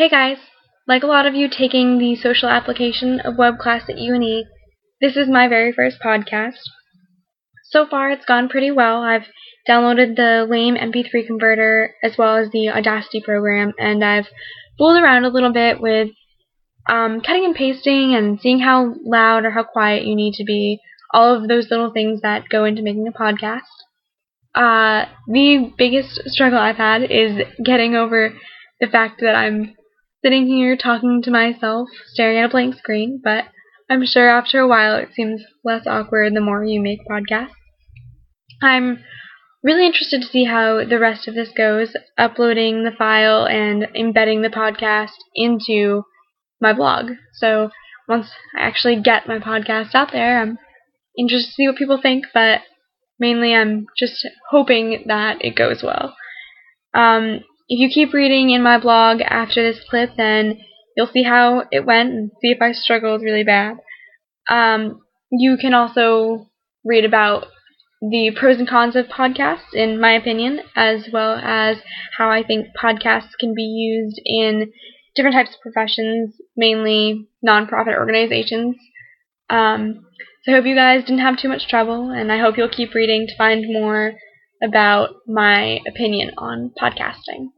Hey guys! Like a lot of you taking the social application of web class at UNE, this is my very first podcast. So far it's gone pretty well. I've downloaded the lame MP3 converter as well as the Audacity program and I've fooled around a little bit with um, cutting and pasting and seeing how loud or how quiet you need to be, all of those little things that go into making a podcast. Uh, the biggest struggle I've had is getting over the fact that I'm sitting here talking to myself, staring at a blank screen, but I'm sure after a while it seems less awkward the more you make podcasts. I'm really interested to see how the rest of this goes, uploading the file and embedding the podcast into my blog. So once I actually get my podcast out there, I'm interested to see what people think, but mainly I'm just hoping that it goes well. Um, if you keep reading in my blog after this clip, then you'll see how it went and see if I struggled really bad. Um, you can also read about the pros and cons of podcasts, in my opinion, as well as how I think podcasts can be used in different types of professions, mainly nonprofit organizations. Um, so I hope you guys didn't have too much trouble, and I hope you'll keep reading to find more about my opinion on podcasting.